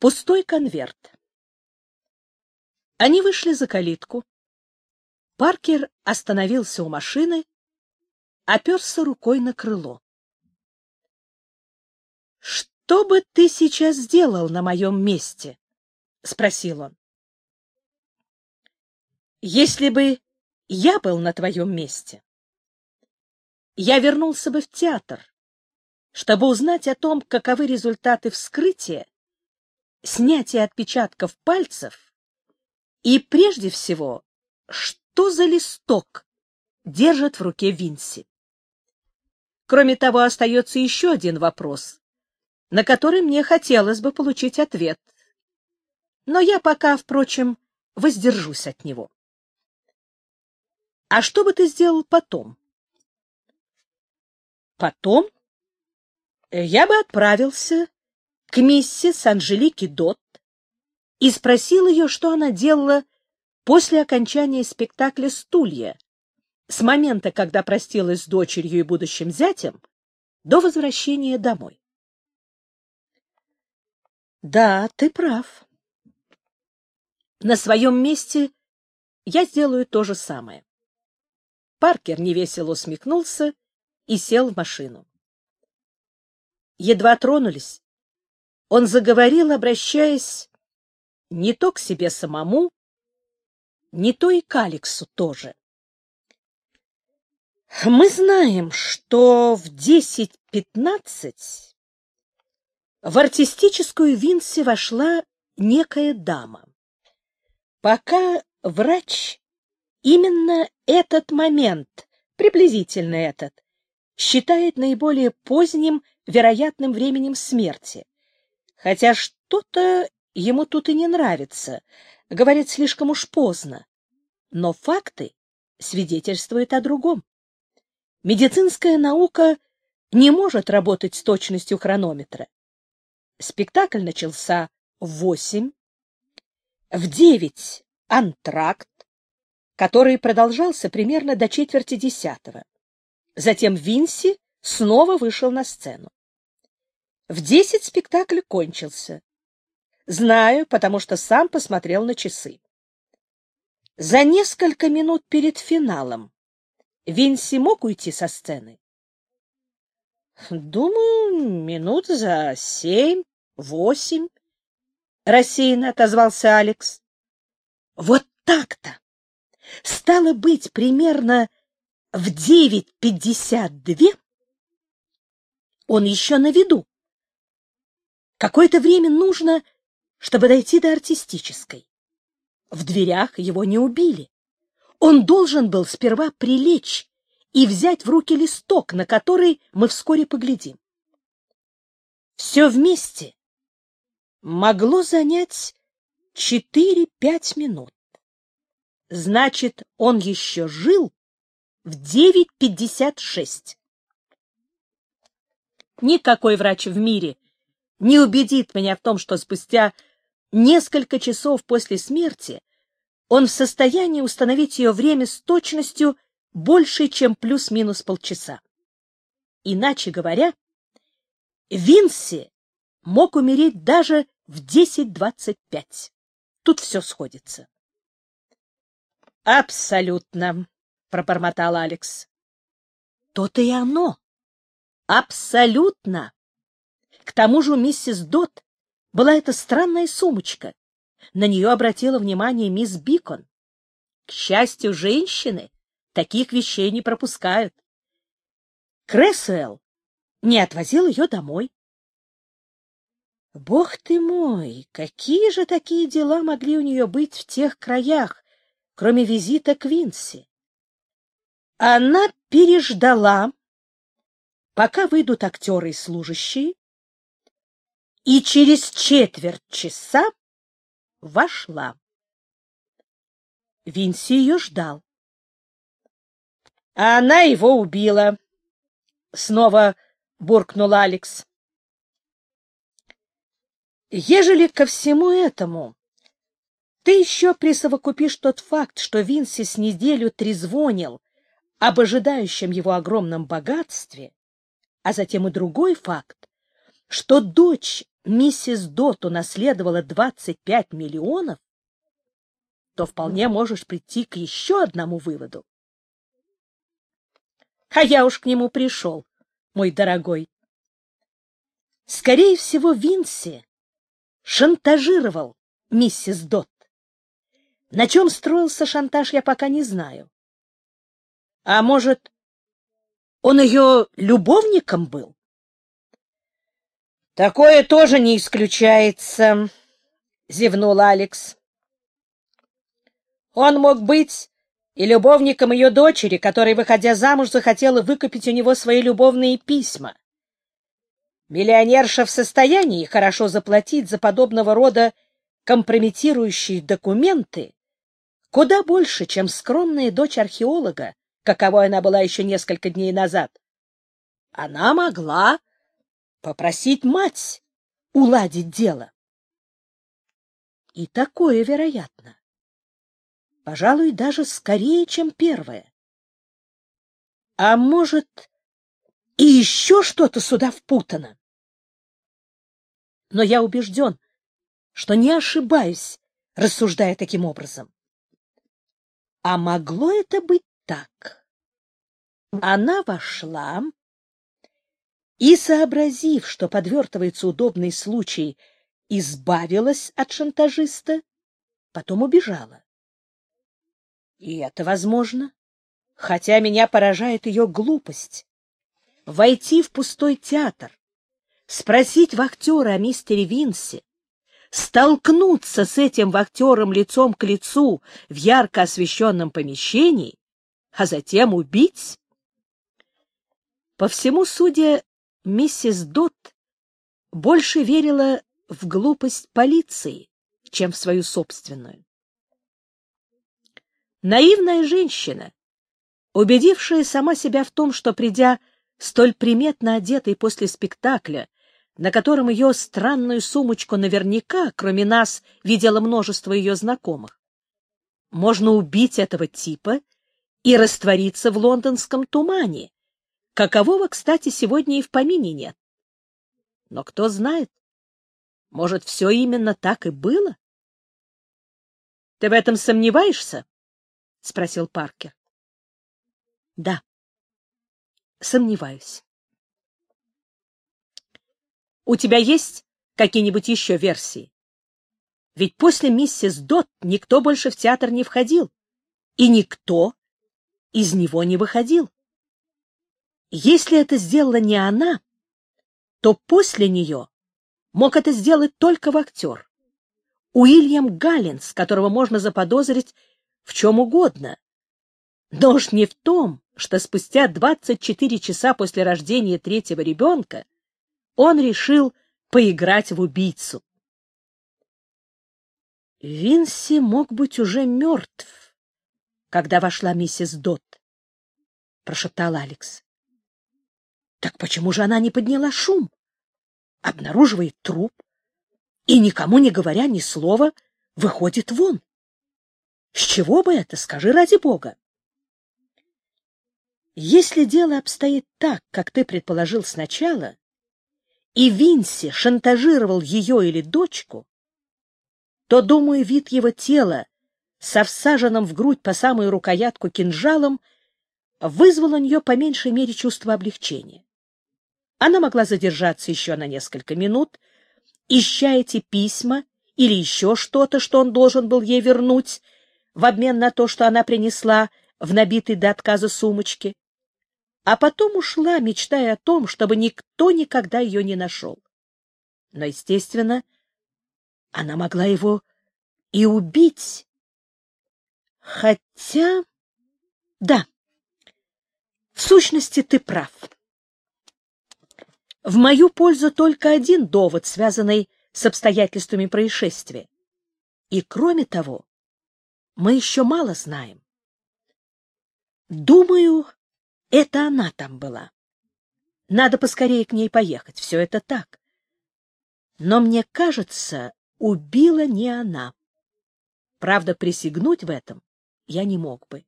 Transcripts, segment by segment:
Пустой конверт. Они вышли за калитку. Паркер остановился у машины, оперся рукой на крыло. — Что бы ты сейчас сделал на моем месте? — спросил он. — Если бы я был на твоем месте, я вернулся бы в театр, чтобы узнать о том, каковы результаты вскрытия снятие отпечатков пальцев и, прежде всего, что за листок держит в руке Винси. Кроме того, остается еще один вопрос, на который мне хотелось бы получить ответ. Но я пока, впрочем, воздержусь от него. А что бы ты сделал потом? Потом я бы отправился к миссис Анжелике Дот и спросил ее, что она делала после окончания спектакля «Стулья», с момента, когда простилась с дочерью и будущим зятем, до возвращения домой. «Да, ты прав. На своем месте я сделаю то же самое». Паркер невесело усмехнулся и сел в машину. Едва тронулись, он заговорил, обращаясь не то к себе самому, не то и к Алексу тоже. Мы знаем, что в 10-15 в артистическую Винси вошла некая дама. Пока врач именно этот момент, приблизительно этот, считает наиболее поздним вероятным временем смерти хотя что-то ему тут и не нравится, говорит слишком уж поздно. Но факты свидетельствуют о другом. Медицинская наука не может работать с точностью хронометра. Спектакль начался в восемь, в девять — антракт, который продолжался примерно до четверти десятого. Затем Винси снова вышел на сцену. В десять спектакль кончился. Знаю, потому что сам посмотрел на часы. За несколько минут перед финалом Винси мог уйти со сцены? Думаю, минут за семь, восемь. Рассеянно отозвался Алекс. Вот так-то! Стало быть, примерно в девять пятьдесят две он еще на виду. Какое-то время нужно, чтобы дойти до артистической. В дверях его не убили. Он должен был сперва прилечь и взять в руки листок, на который мы вскоре поглядим. Все вместе могло занять 4-5 минут. Значит, он еще жил в 9.56. Никакой врач в мире не убедит меня в том, что спустя несколько часов после смерти он в состоянии установить ее время с точностью больше, чем плюс-минус полчаса. Иначе говоря, Винси мог умереть даже в 10.25. Тут все сходится. «Абсолютно», — пробормотал Алекс. «То-то и оно. Абсолютно!» К тому же у миссис Дот была эта странная сумочка. На нее обратила внимание мисс Бикон. К счастью, женщины таких вещей не пропускают. Крэсуэлл не отвозил ее домой. Бог ты мой, какие же такие дела могли у нее быть в тех краях, кроме визита к Винси? Она переждала, пока выйдут актеры и служащие, и через четверть часа вошла. Винси ее ждал. А она его убила. Снова буркнул Алекс. Ежели ко всему этому ты еще присовокупишь тот факт, что Винси с неделю трезвонил об ожидающем его огромном богатстве, а затем и другой факт, что дочь миссис Дот унаследовала 25 миллионов, то вполне можешь прийти к еще одному выводу. А я уж к нему пришел, мой дорогой. Скорее всего, Винси шантажировал миссис Дот. На чем строился шантаж, я пока не знаю. А может, он ее любовником был? Такое тоже не исключается, зевнул Алекс. Он мог быть и любовником ее дочери, которая, выходя замуж, захотела выкупить у него свои любовные письма. Миллионерша в состоянии хорошо заплатить за подобного рода компрометирующие документы куда больше, чем скромная дочь археолога, каковой она была еще несколько дней назад. Она могла попросить мать уладить дело. И такое вероятно. Пожалуй, даже скорее, чем первое. А может, и еще что-то сюда впутано. Но я убежден, что не ошибаюсь, рассуждая таким образом. А могло это быть так? Она вошла, и, сообразив, что подвертывается удобный случай, избавилась от шантажиста, потом убежала. И это возможно, хотя меня поражает ее глупость. Войти в пустой театр, спросить вахтера о мистере Винсе, столкнуться с этим вахтером лицом к лицу в ярко освещенном помещении, а затем убить? По всему судя, миссис Дот больше верила в глупость полиции, чем в свою собственную. Наивная женщина, убедившая сама себя в том, что, придя столь приметно одетой после спектакля, на котором ее странную сумочку наверняка, кроме нас, видело множество ее знакомых, можно убить этого типа и раствориться в лондонском тумане, какового, кстати, сегодня и в помине нет. Но кто знает, может, все именно так и было? — Ты в этом сомневаешься? — спросил Паркер. — Да, сомневаюсь. — У тебя есть какие-нибудь еще версии? Ведь после миссис Дот никто больше в театр не входил, и никто из него не выходил. Если это сделала не она, то после нее мог это сделать только актер. Уильям Галлинс, которого можно заподозрить в чем угодно. Но уж не в том, что спустя 24 часа после рождения третьего ребенка он решил поиграть в убийцу. Винси мог быть уже мертв, когда вошла миссис Дот, прошептал Алекс. Так почему же она не подняла шум? Обнаруживает труп и, никому не говоря ни слова, выходит вон. С чего бы это, скажи ради бога? Если дело обстоит так, как ты предположил сначала, и Винси шантажировал ее или дочку, то, думаю, вид его тела со всаженным в грудь по самую рукоятку кинжалом вызвал у нее по меньшей мере чувство облегчения. Она могла задержаться еще на несколько минут, ища эти письма или еще что-то, что он должен был ей вернуть, в обмен на то, что она принесла в набитой до отказа сумочке. А потом ушла, мечтая о том, чтобы никто никогда ее не нашел. Но, естественно, она могла его и убить. Хотя... Да, в сущности, ты прав в мою пользу только один довод, связанный с обстоятельствами происшествия. И кроме того, мы еще мало знаем. Думаю, это она там была. Надо поскорее к ней поехать, все это так. Но мне кажется, убила не она. Правда, присягнуть в этом я не мог бы.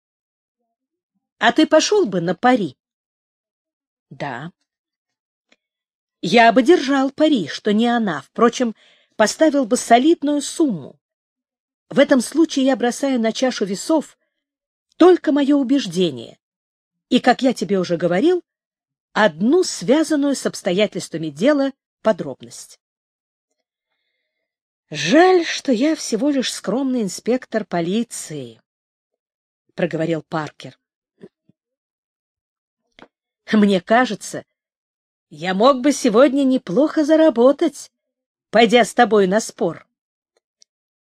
— А ты пошел бы на пари? — Да. Я бы держал пари, что не она, впрочем, поставил бы солидную сумму. В этом случае я бросаю на чашу весов только мое убеждение. И, как я тебе уже говорил, одну связанную с обстоятельствами дела подробность. Жаль, что я всего лишь скромный инспектор полиции, проговорил Паркер. Мне кажется, я мог бы сегодня неплохо заработать, пойдя с тобой на спор.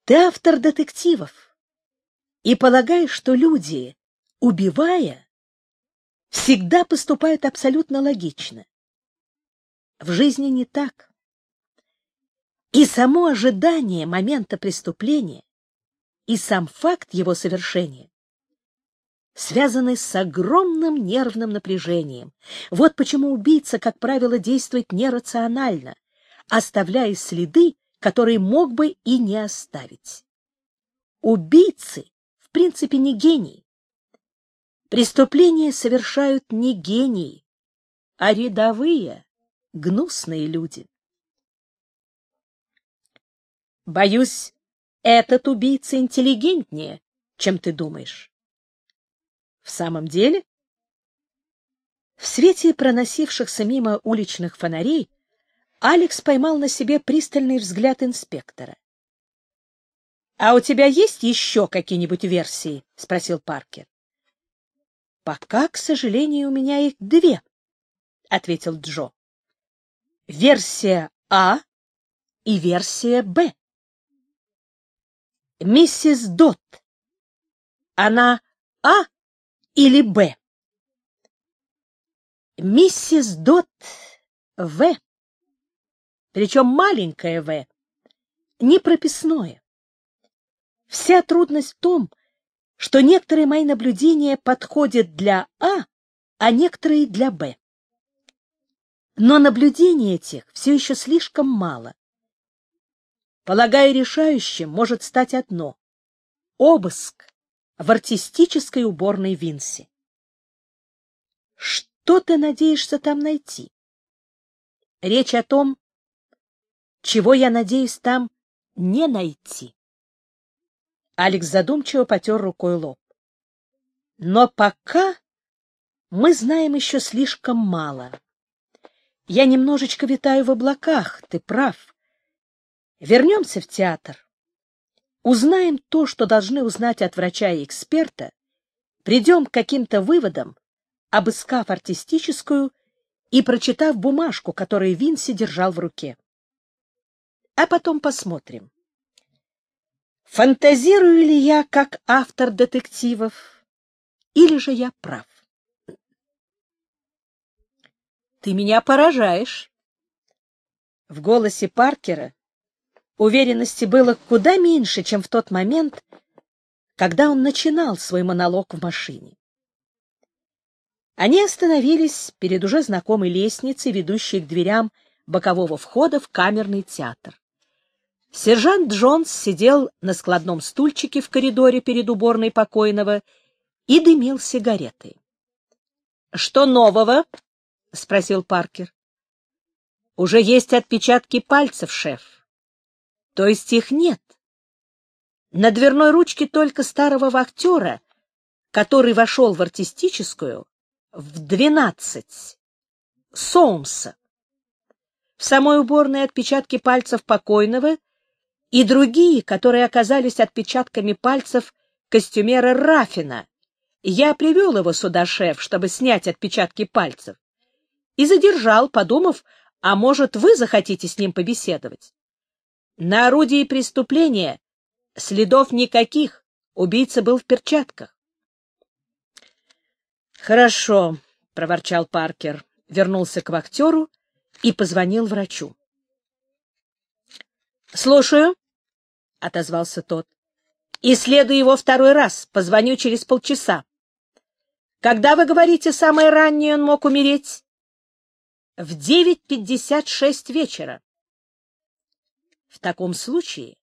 Ты автор детективов и полагаешь, что люди, убивая, всегда поступают абсолютно логично. В жизни не так. И само ожидание момента преступления, и сам факт его совершения связаны с огромным нервным напряжением. Вот почему убийца, как правило, действует нерационально, оставляя следы, которые мог бы и не оставить. Убийцы, в принципе, не гении. Преступления совершают не гении, а рядовые, гнусные люди. Боюсь, этот убийца интеллигентнее, чем ты думаешь. В самом деле? В свете проносившихся мимо уличных фонарей Алекс поймал на себе пристальный взгляд инспектора. — А у тебя есть еще какие-нибудь версии? — спросил Паркер. — Пока, к сожалению, у меня их две, — ответил Джо. — Версия А и версия Б. Миссис Дот. Она А или Б. Миссис Дот В, причем маленькая В, не прописное. Вся трудность в том, что некоторые мои наблюдения подходят для А, а некоторые для Б. Но наблюдений этих все еще слишком мало. Полагаю, решающим может стать одно — обыск в артистической уборной Винси. Что ты надеешься там найти? Речь о том, чего я надеюсь там не найти. Алекс задумчиво потер рукой лоб. Но пока мы знаем еще слишком мало. Я немножечко витаю в облаках, ты прав. Вернемся в театр узнаем то, что должны узнать от врача и эксперта, придем к каким-то выводам, обыскав артистическую и прочитав бумажку, которую Винси держал в руке. А потом посмотрим. Фантазирую ли я как автор детективов, или же я прав? Ты меня поражаешь. В голосе Паркера Уверенности было куда меньше, чем в тот момент, когда он начинал свой монолог в машине. Они остановились перед уже знакомой лестницей, ведущей к дверям бокового входа в камерный театр. Сержант Джонс сидел на складном стульчике в коридоре перед уборной покойного и дымил сигаретой. — Что нового? — спросил Паркер. — Уже есть отпечатки пальцев, шеф. То есть их нет. На дверной ручке только старого актера, который вошел в артистическую, в двенадцать. Соумса. В самой уборной отпечатки пальцев покойного и другие, которые оказались отпечатками пальцев костюмера Рафина. Я привел его сюда, шеф, чтобы снять отпечатки пальцев. И задержал, подумав, а может, вы захотите с ним побеседовать. На орудии преступления следов никаких, убийца был в перчатках. «Хорошо», — проворчал Паркер, вернулся к вахтеру и позвонил врачу. «Слушаю», — отозвался тот. «Исследую его второй раз, позвоню через полчаса». «Когда, вы говорите, самое раннее он мог умереть?» «В девять пятьдесят шесть вечера». В таком случае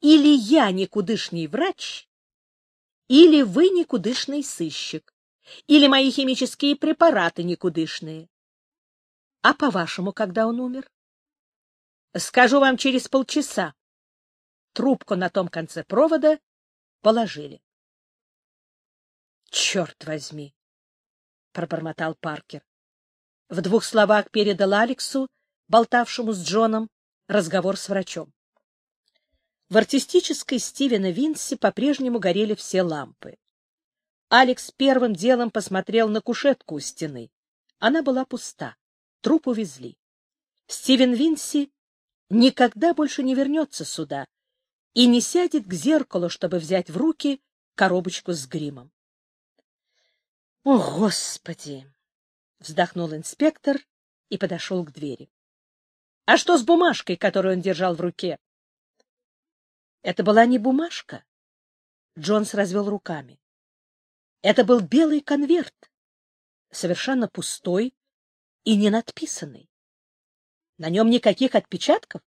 или я никудышный врач, или вы никудышный сыщик, или мои химические препараты никудышные. А по-вашему, когда он умер? Скажу вам через полчаса. Трубку на том конце провода положили. Черт возьми, пробормотал Паркер. В двух словах передал Алексу, болтавшему с Джоном, разговор с врачом. В артистической Стивена Винси по-прежнему горели все лампы. Алекс первым делом посмотрел на кушетку у стены. Она была пуста. Труп увезли. Стивен Винси никогда больше не вернется сюда и не сядет к зеркалу, чтобы взять в руки коробочку с гримом. — О, Господи! — вздохнул инспектор и подошел к двери. А что с бумажкой, которую он держал в руке? Это была не бумажка. Джонс развел руками. Это был белый конверт, совершенно пустой и не надписанный. На нем никаких отпечатков,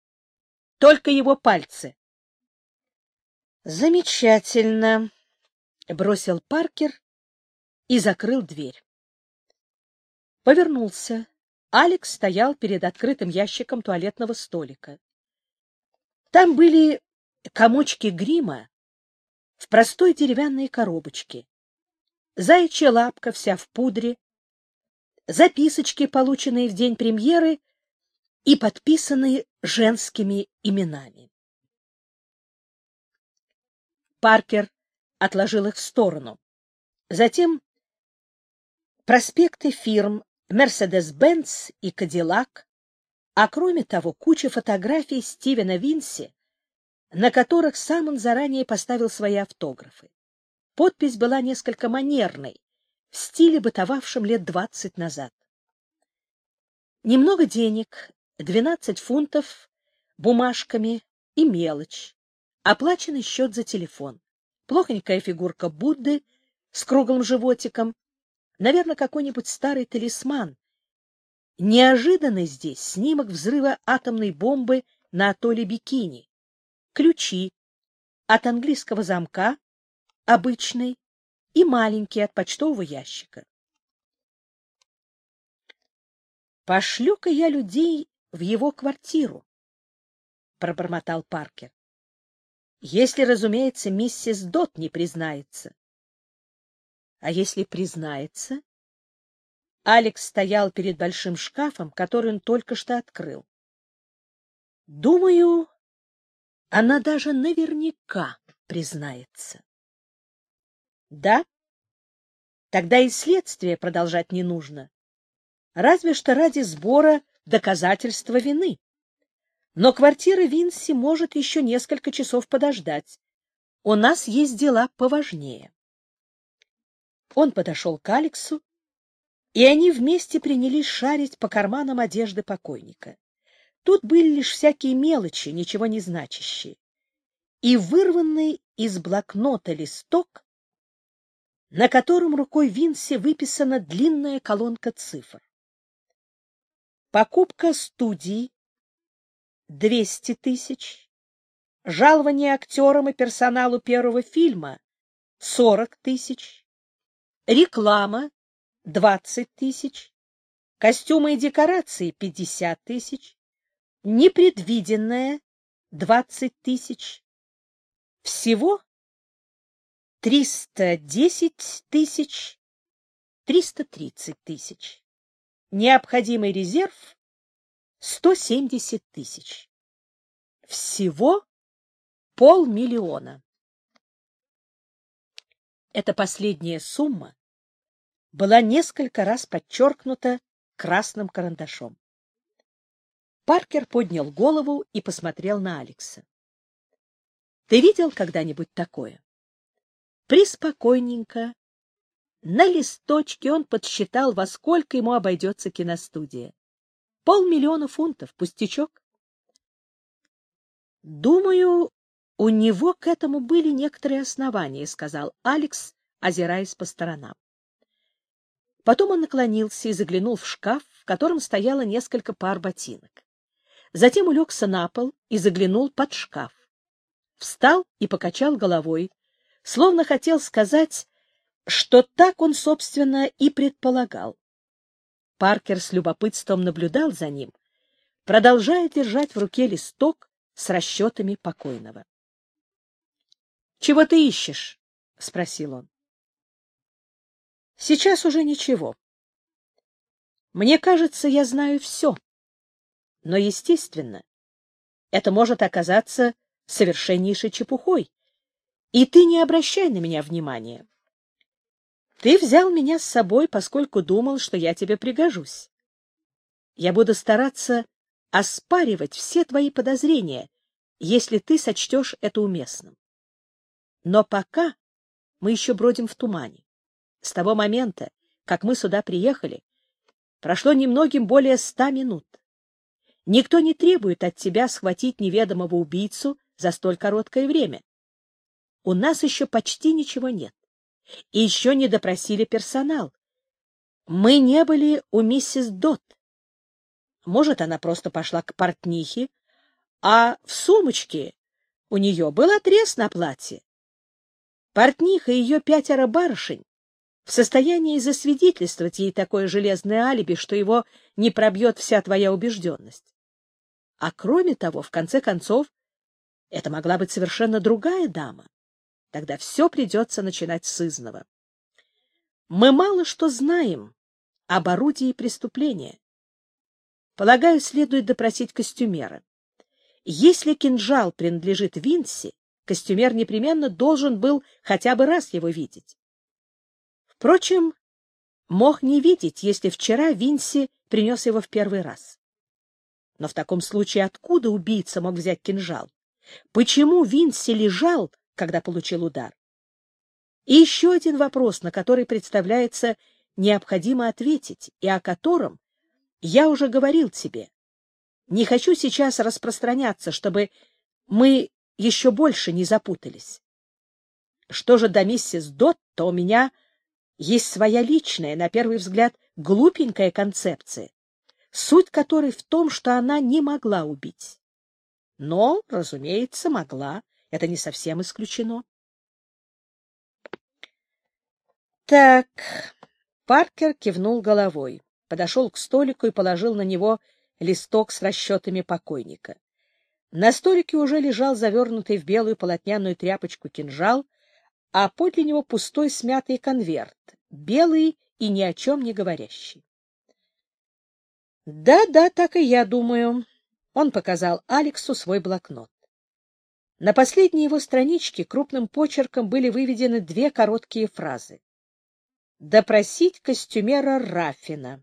только его пальцы. Замечательно, бросил Паркер и закрыл дверь. Повернулся Алекс стоял перед открытым ящиком туалетного столика. Там были комочки грима в простой деревянной коробочке, заячья лапка вся в пудре, записочки, полученные в день премьеры и подписанные женскими именами. Паркер отложил их в сторону. Затем проспекты фирм, Мерседес Бенц и Кадиллак, а кроме того куча фотографий Стивена Винси, на которых сам он заранее поставил свои автографы. Подпись была несколько манерной, в стиле, бытовавшем лет двадцать назад. Немного денег, 12 фунтов, бумажками и мелочь. Оплаченный счет за телефон. Плохонькая фигурка Будды с круглым животиком Наверное, какой-нибудь старый талисман. Неожиданно здесь снимок взрыва атомной бомбы на атолле Бикини. Ключи от английского замка, обычный, и маленький от почтового ящика. «Пошлю-ка я людей в его квартиру», — пробормотал Паркер. «Если, разумеется, миссис Дот не признается». А если признается? Алекс стоял перед большим шкафом, который он только что открыл. Думаю, она даже наверняка признается. Да? Тогда и следствие продолжать не нужно. Разве что ради сбора доказательства вины. Но квартира Винси может еще несколько часов подождать. У нас есть дела поважнее. Он подошел к Алексу, и они вместе принялись шарить по карманам одежды покойника. Тут были лишь всякие мелочи, ничего не значащие. И вырванный из блокнота листок, на котором рукой Винси выписана длинная колонка цифр. Покупка студии — 200 тысяч. Жалование актерам и персоналу первого фильма — 40 тысяч Реклама – 20 тысяч. Костюмы и декорации – 50 тысяч. Непредвиденное – 20 тысяч. Всего 310 тысяч, 330 тысяч. Необходимый резерв – 170 тысяч. Всего полмиллиона эта последняя сумма была несколько раз подчеркнута красным карандашом. Паркер поднял голову и посмотрел на Алекса. — Ты видел когда-нибудь такое? Приспокойненько, на листочке он подсчитал, во сколько ему обойдется киностудия. Полмиллиона фунтов, пустячок. — Думаю, у него к этому были некоторые основания, сказал Алекс, озираясь по сторонам. Потом он наклонился и заглянул в шкаф, в котором стояло несколько пар ботинок. Затем улегся на пол и заглянул под шкаф. Встал и покачал головой, словно хотел сказать, что так он, собственно, и предполагал. Паркер с любопытством наблюдал за ним, продолжая держать в руке листок с расчетами покойного. Чего ты ищешь? — спросил он. — Сейчас уже ничего. Мне кажется, я знаю все. Но, естественно, это может оказаться совершеннейшей чепухой. И ты не обращай на меня внимания. Ты взял меня с собой, поскольку думал, что я тебе пригожусь. Я буду стараться оспаривать все твои подозрения, если ты сочтешь это уместным. Но пока мы еще бродим в тумане. С того момента, как мы сюда приехали, прошло немногим более ста минут. Никто не требует от тебя схватить неведомого убийцу за столь короткое время. У нас еще почти ничего нет. И еще не допросили персонал. Мы не были у миссис Дот. Может, она просто пошла к портнихе, а в сумочке у нее был отрез на платье. Портниха и ее пятеро барышень в состоянии засвидетельствовать ей такое железное алиби, что его не пробьет вся твоя убежденность. А кроме того, в конце концов, это могла быть совершенно другая дама. Тогда все придется начинать с изного. Мы мало что знаем об орудии преступления. Полагаю, следует допросить костюмера. Если кинжал принадлежит Винси, Костюмер непременно должен был хотя бы раз его видеть. Впрочем, мог не видеть, если вчера Винси принес его в первый раз. Но в таком случае откуда убийца мог взять кинжал? Почему Винси лежал, когда получил удар? И еще один вопрос, на который представляется необходимо ответить, и о котором я уже говорил тебе. Не хочу сейчас распространяться, чтобы мы еще больше не запутались. Что же до миссис Дот, то у меня есть своя личная, на первый взгляд, глупенькая концепция, суть которой в том, что она не могла убить. Но, разумеется, могла. Это не совсем исключено. Так, Паркер кивнул головой, подошел к столику и положил на него листок с расчетами покойника. На столике уже лежал завернутый в белую полотняную тряпочку кинжал, а подле него пустой смятый конверт, белый и ни о чем не говорящий. «Да-да, так и я думаю», — он показал Алексу свой блокнот. На последней его страничке крупным почерком были выведены две короткие фразы. «Допросить костюмера Рафина.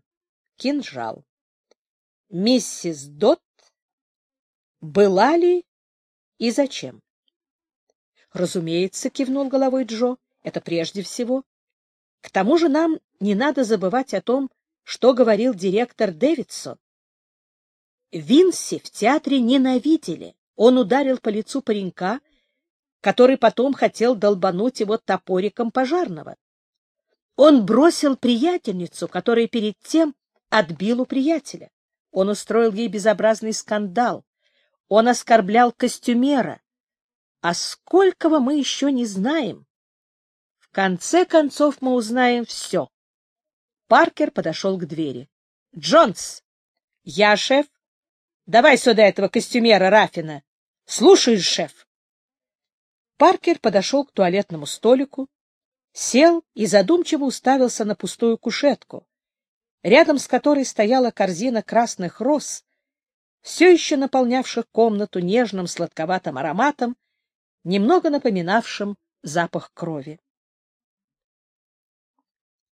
Кинжал. Миссис Дот была ли и зачем? Разумеется, кивнул головой Джо, это прежде всего. К тому же нам не надо забывать о том, что говорил директор Дэвидсон. Винси в театре ненавидели. Он ударил по лицу паренька, который потом хотел долбануть его топориком пожарного. Он бросил приятельницу, которая перед тем отбил у приятеля. Он устроил ей безобразный скандал. Он оскорблял костюмера. А сколького мы еще не знаем. В конце концов мы узнаем все. Паркер подошел к двери. — Джонс! — Я шеф. — Давай сюда этого костюмера Рафина. — Слушаешь, шеф. Паркер подошел к туалетному столику, сел и задумчиво уставился на пустую кушетку, рядом с которой стояла корзина красных роз — все еще наполнявших комнату нежным сладковатым ароматом, немного напоминавшим запах крови.